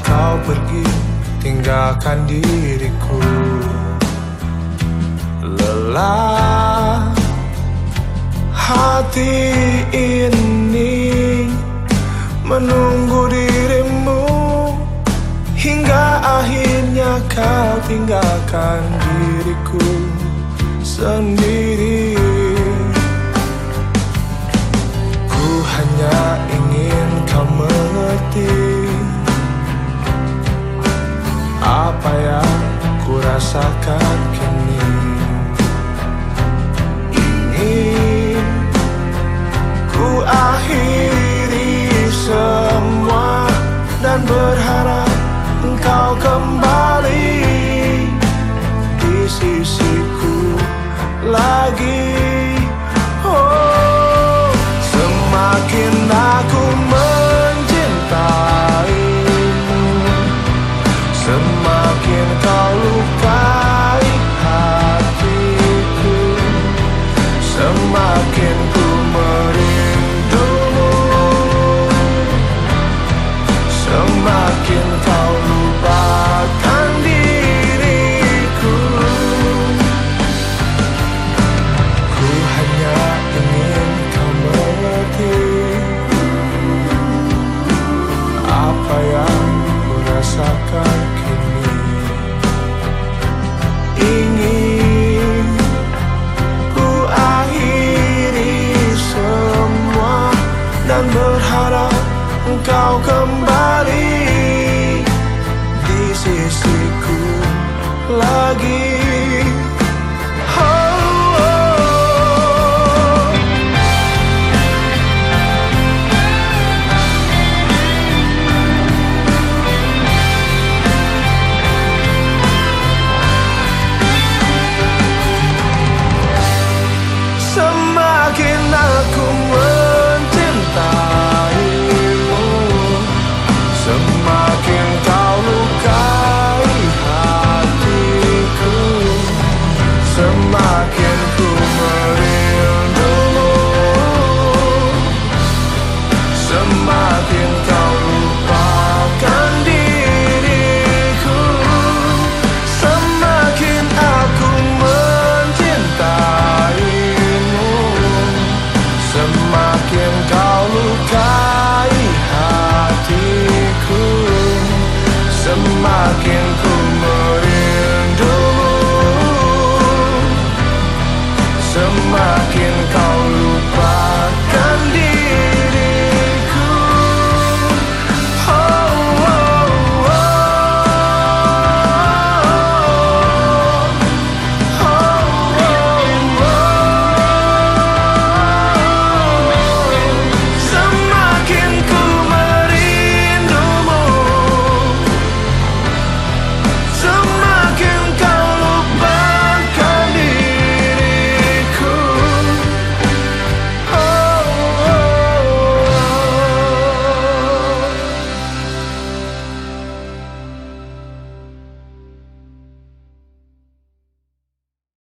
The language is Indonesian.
Kau pergi? Tinggalkan diriku. Lelah hati ini menunggu dirimu Hingga akhirnya kau tinggalkan diriku sendiri rasakan kini. Ingin ku akhiri semua Dan berharap engkau kembali. Di sisiku lagi. Oh, semakin aku mencintaimu Semakin Ku Semakin kau lupakan diriku. Ku hanya ingin kau mengerti Apa yang ku rasakan Semakin kau